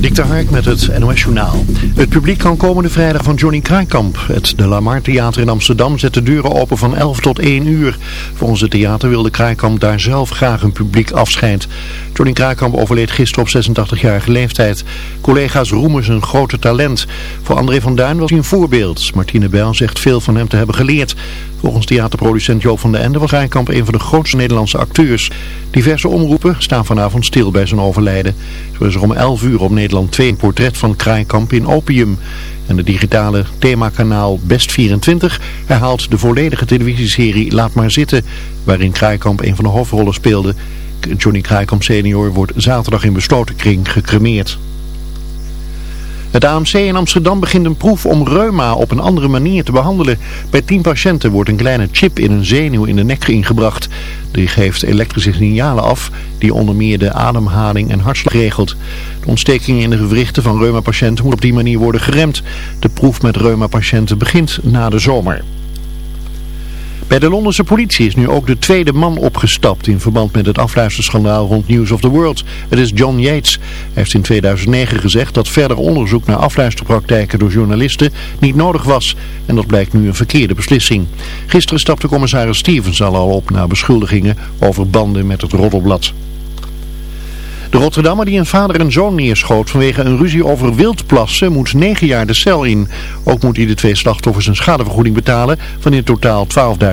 Dik Hark met het NOS Journaal. Het publiek kan komende vrijdag van Johnny Kraaikamp. Het De Lamar Theater in Amsterdam zet de deuren open van 11 tot 1 uur. Volgens het theater wilde Kraaikamp daar zelf graag een publiek afscheidt. Johnny Kraaikamp overleed gisteren op 86-jarige leeftijd. Collega's roemen zijn grote talent. Voor André van Duin was hij een voorbeeld. Martine Bijl zegt veel van hem te hebben geleerd. Volgens theaterproducent Joop van den Ende was Kraaikamp een van de grootste Nederlandse acteurs. Diverse omroepen staan vanavond stil bij zijn overlijden. Zo is er om 11 uur op Nederland 2 een portret van Kraaikamp in Opium. En de digitale themakanaal Best24 herhaalt de volledige televisieserie Laat maar zitten, waarin Kraaikamp een van de hoofdrollen speelde. Johnny Kraaikamp senior wordt zaterdag in besloten kring gecremeerd. Het AMC in Amsterdam begint een proef om reuma op een andere manier te behandelen. Bij 10 patiënten wordt een kleine chip in een zenuw in de nek ingebracht. Die geeft elektrische signalen af die onder meer de ademhaling en hartslag regelt. De ontstekingen in de gewrichten van reumapatiënten moet op die manier worden geremd. De proef met reumapatiënten begint na de zomer. Bij de Londense politie is nu ook de tweede man opgestapt in verband met het afluisterschandaal rond News of the World. Het is John Yates. Hij heeft in 2009 gezegd dat verder onderzoek naar afluisterpraktijken door journalisten niet nodig was. En dat blijkt nu een verkeerde beslissing. Gisteren stapte commissaris Stevens al op na beschuldigingen over banden met het Roddelblad. De Rotterdammer die een vader en zoon neerschoot vanwege een ruzie over wildplassen moet negen jaar de cel in. Ook moet de twee slachtoffers een schadevergoeding betalen van in totaal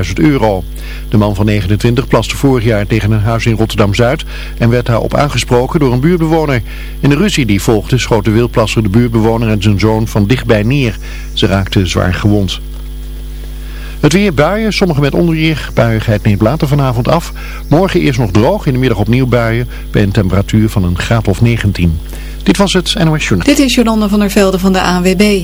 12.000 euro. De man van 29 plaste vorig jaar tegen een huis in Rotterdam-Zuid en werd daarop aangesproken door een buurtbewoner. In de ruzie die volgde schoot de wildplasser de buurtbewoner en zijn zoon van dichtbij neer. Ze raakten zwaar gewond. Het weer buien, sommige met onweer. Buiigheid neemt later vanavond af. Morgen eerst nog droog, in de middag opnieuw buien. Bij een temperatuur van een graad of 19. Dit was het NOS Journal. Dit is Jolanda van der Velde van de ANWB.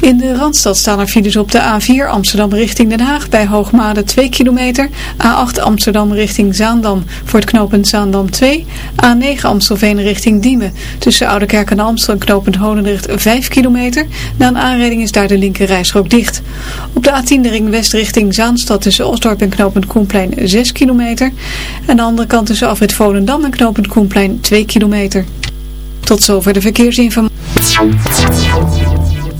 In de Randstad staan er files op de A4 Amsterdam richting Den Haag bij Hoogmade 2 kilometer. A8 Amsterdam richting Zaandam voor het knooppunt Zaandam 2. A9 Amstelveen richting Diemen tussen Oudekerk en Amstel knooppunt Honendrecht 5 kilometer. Na een aanrijding is daar de linker rijstrook dicht. Op de A10 de ring west richting Zaanstad tussen Osdorp en knooppunt Koenplein 6 kilometer. En de andere kant tussen Afrit Volendam en knooppunt Koenplein 2 kilometer. Tot zover de verkeersinformatie.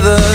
Together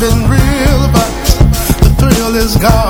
been real, but the thrill is gone.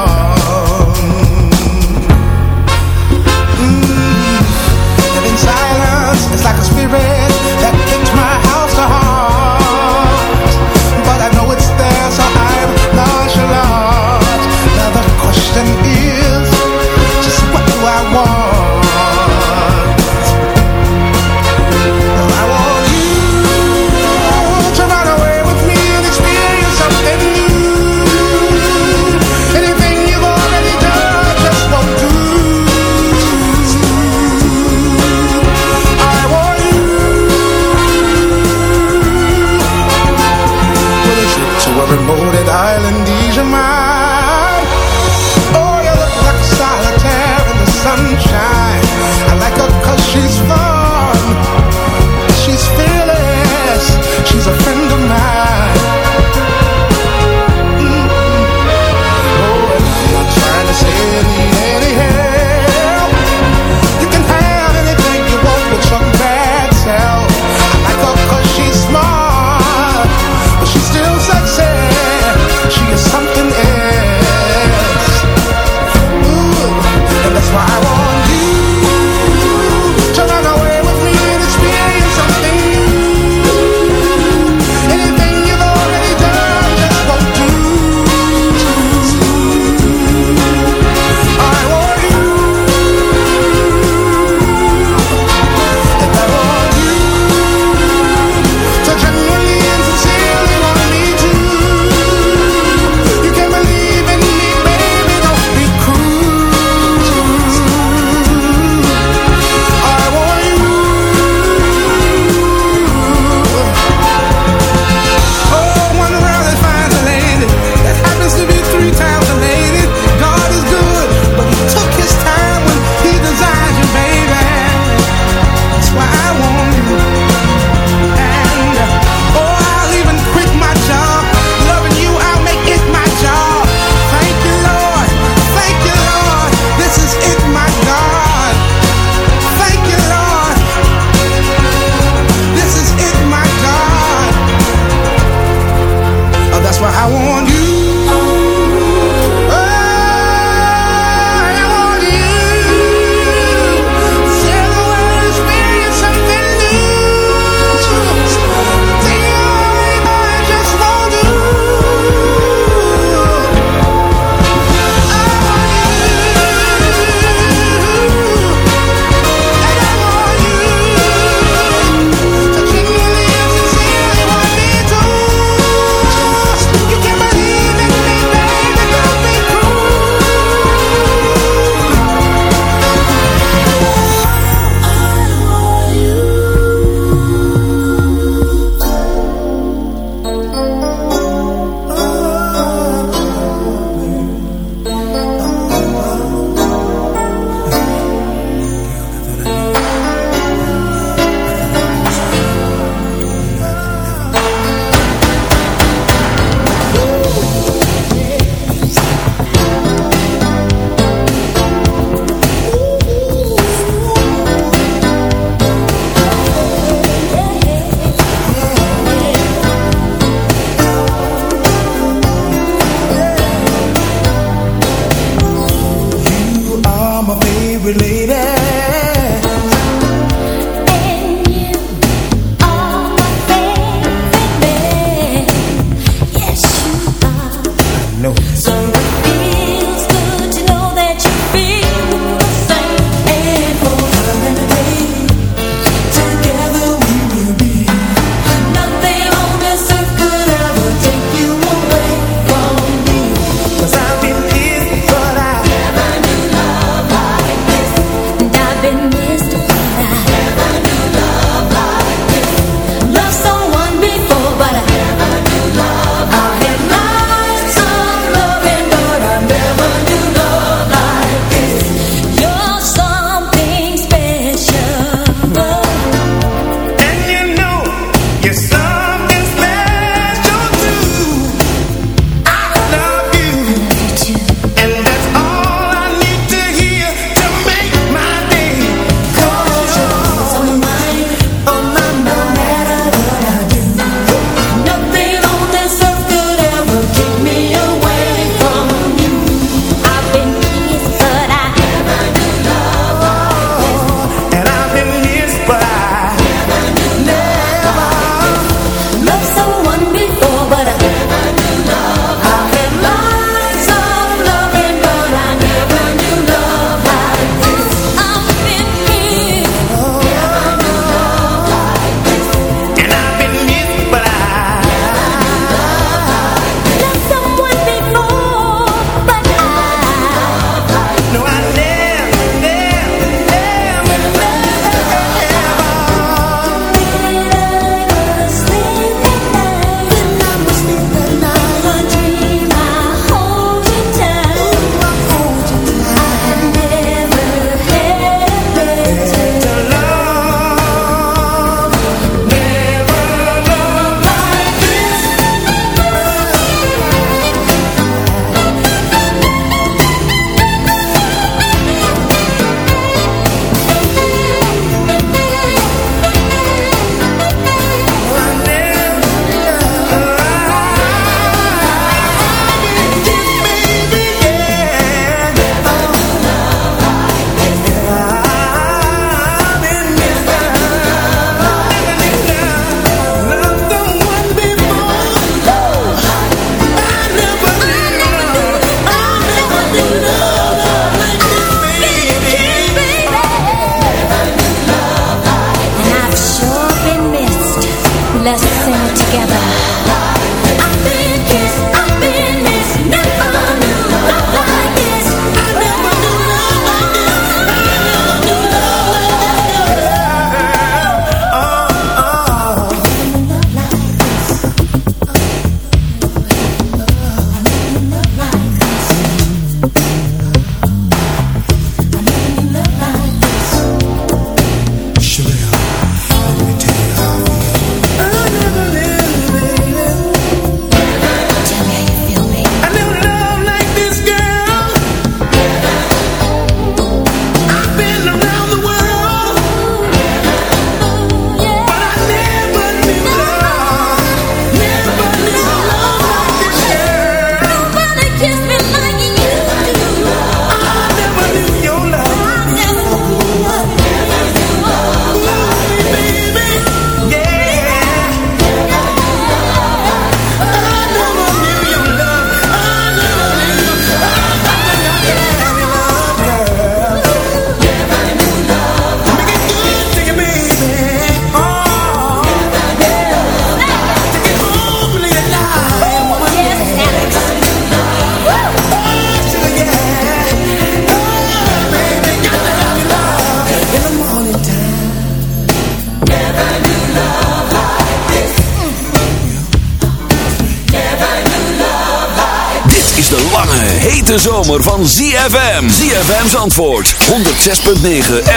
Zomer van ZFM. ZFM's antwoord, 106.9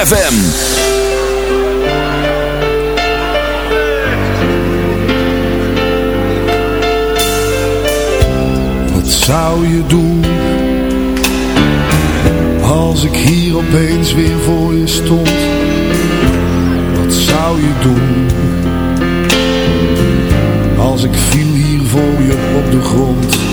FM. Wat zou je doen als ik hier opeens weer voor je stond? Wat zou je doen als ik viel hier voor je op de grond?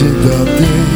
Ik dat?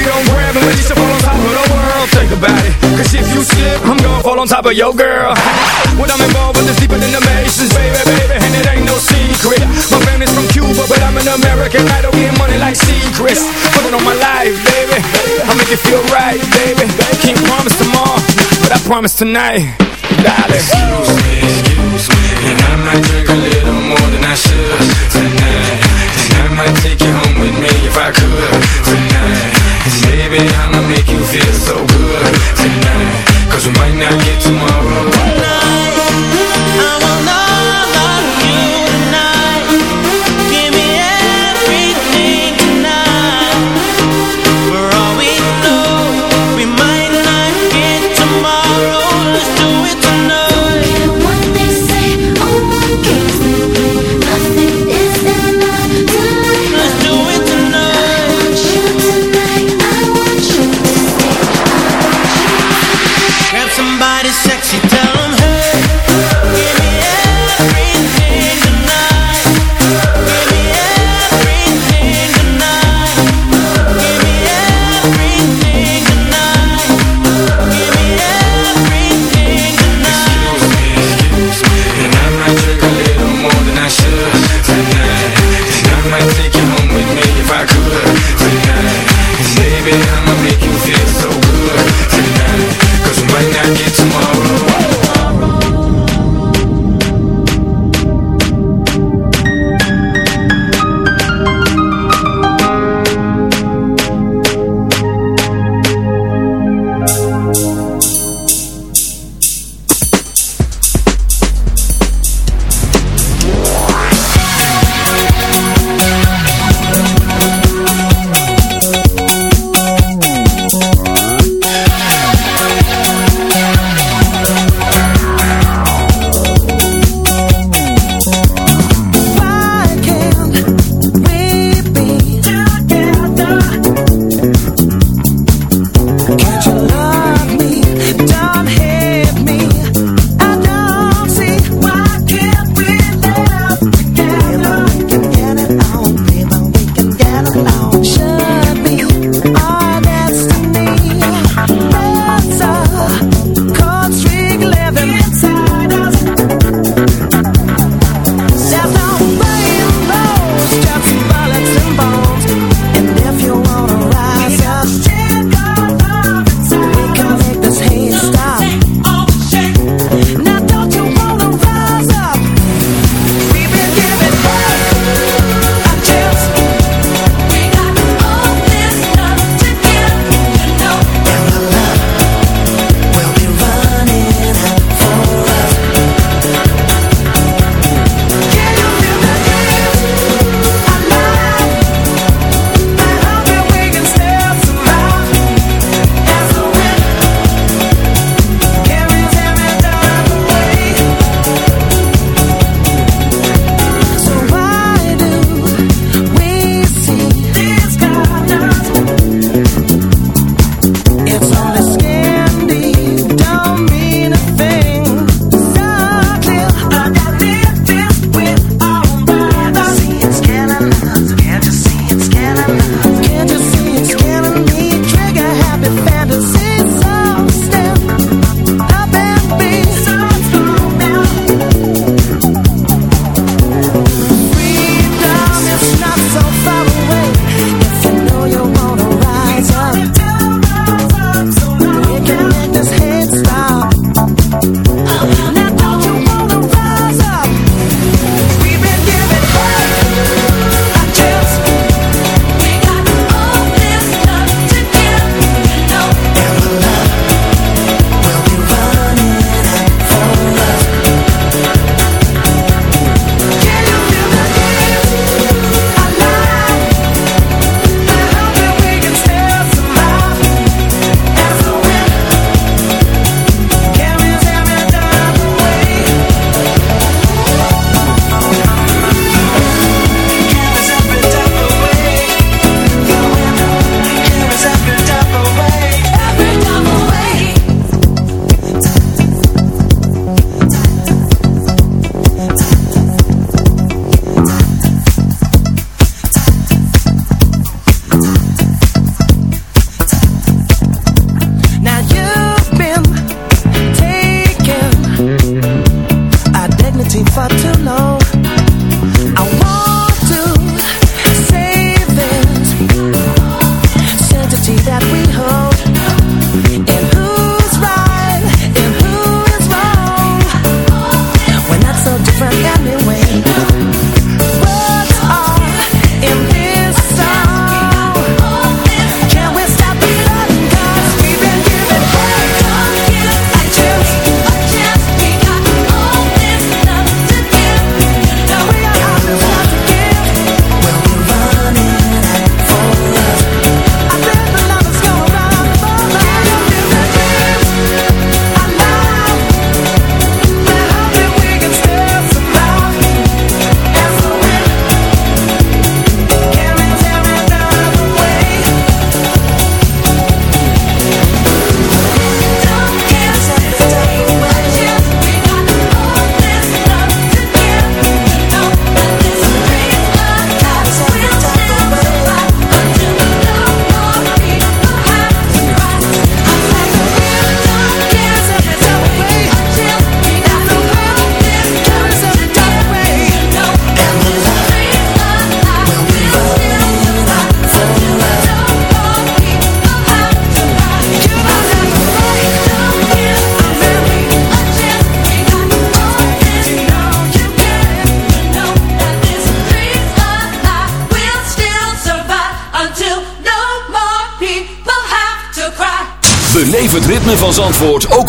you don't grab them, you should fall on top of the world. Think about it. Cause if you slip, I'm gonna fall on top of your girl. When I'm involved with this deeper than the Masons, baby, baby. And it ain't no secret. My family's from Cuba, but I'm an American. I don't get money like secrets. It on my life, baby. I'll make it feel right, baby. Can't promise tomorrow, but I promise tonight. Darling. Excuse me, excuse me. And I might drink a little more than I should tonight. And I might take you home with me if I could tonight. And I'ma make you feel so good tonight. Cause we might not get tomorrow. I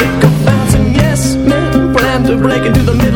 sycophants bouncing. yes men plan to break into the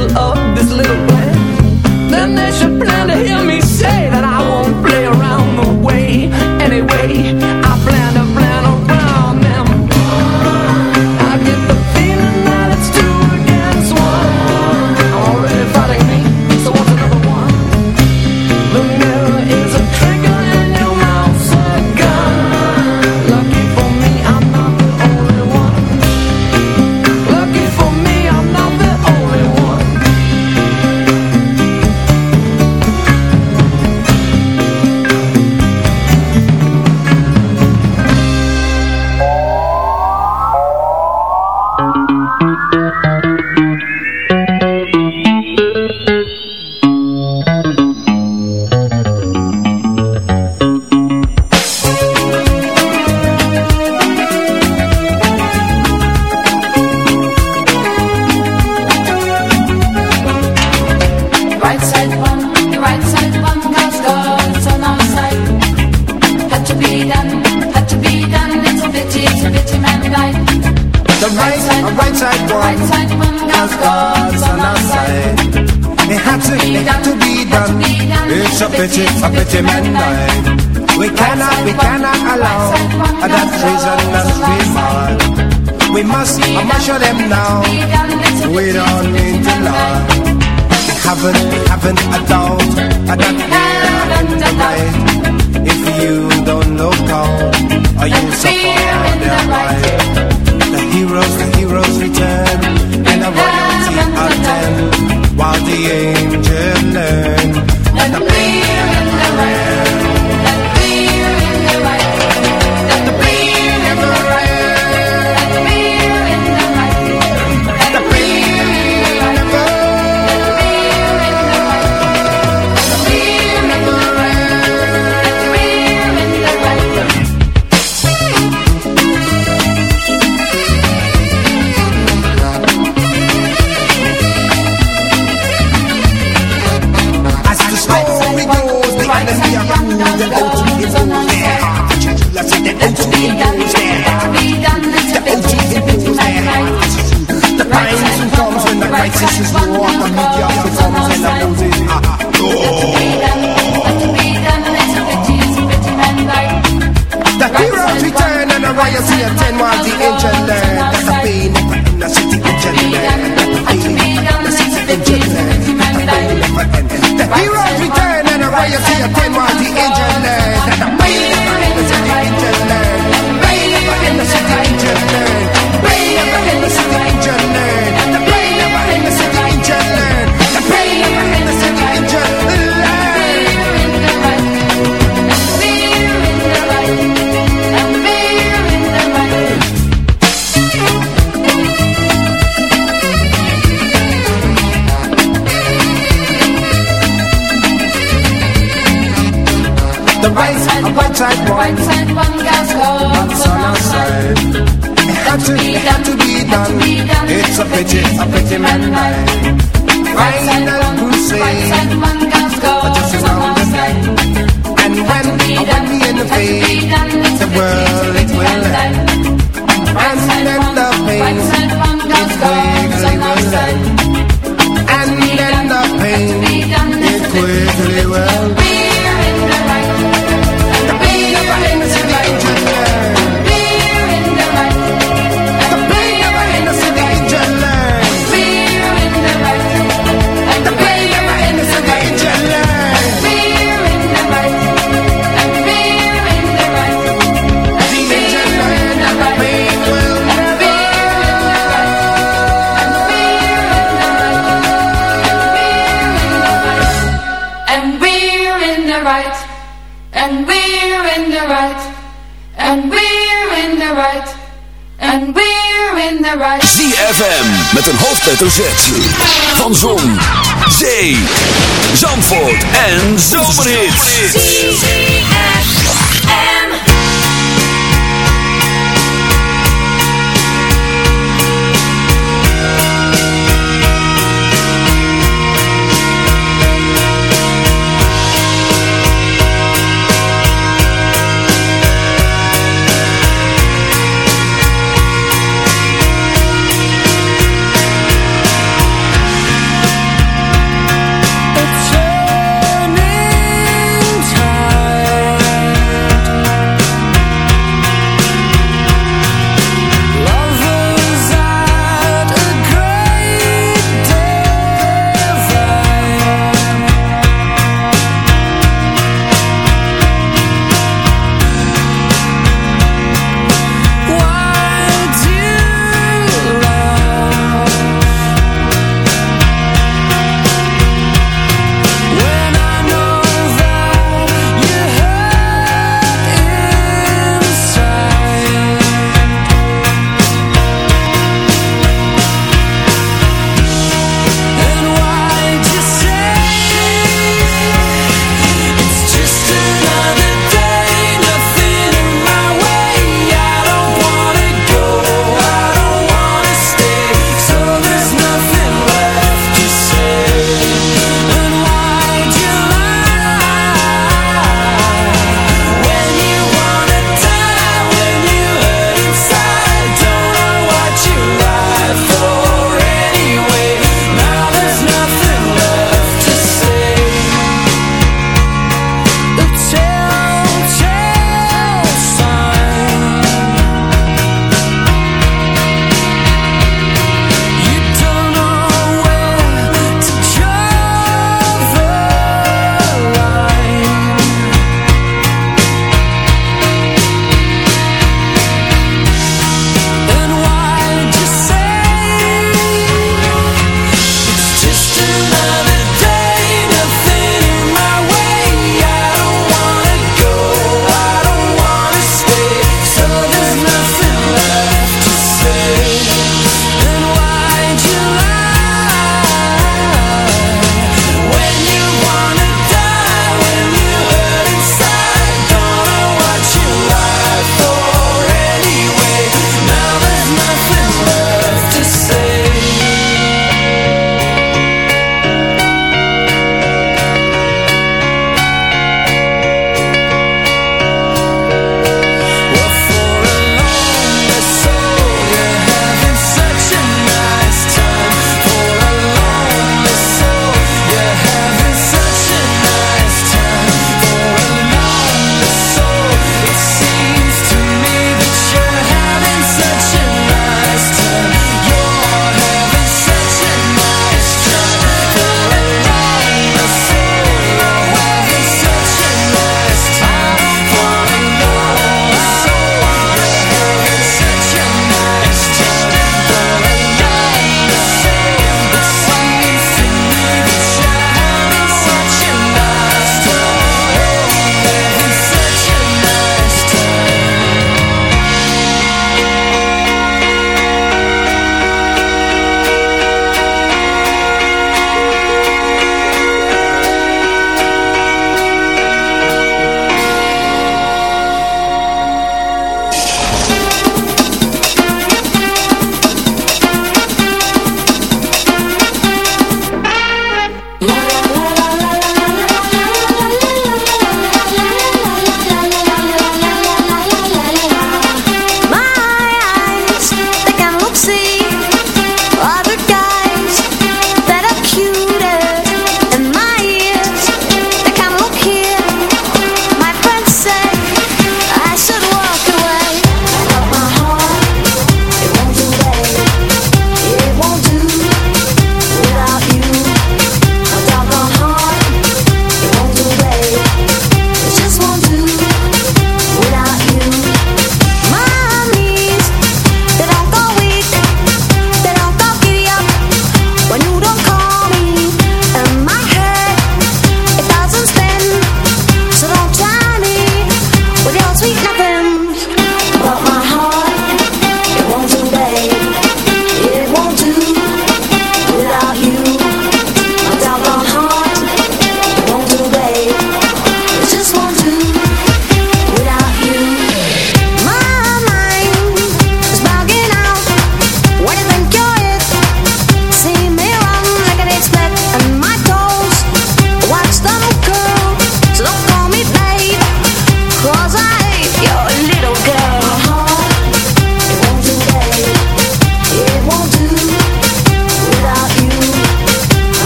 learn.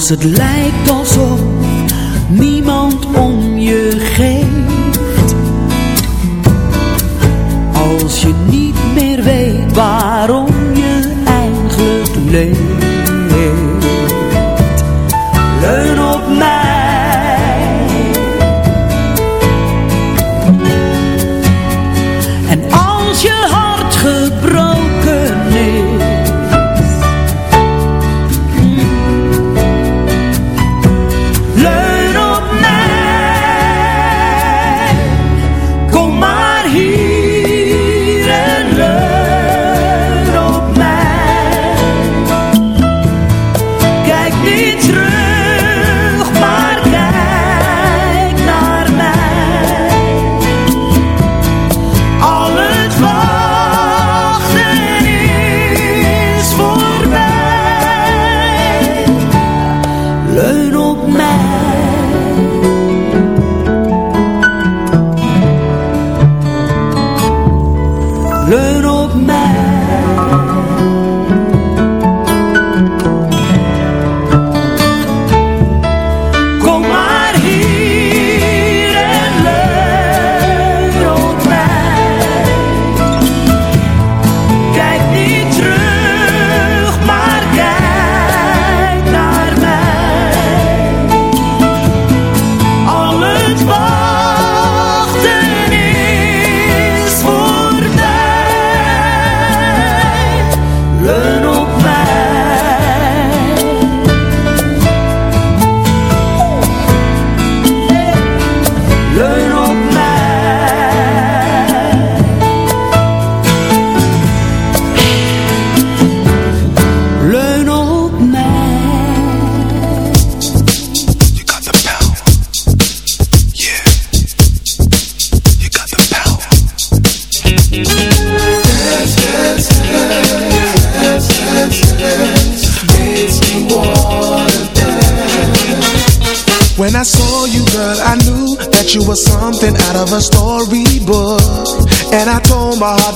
als het lijkt alsof niemand ons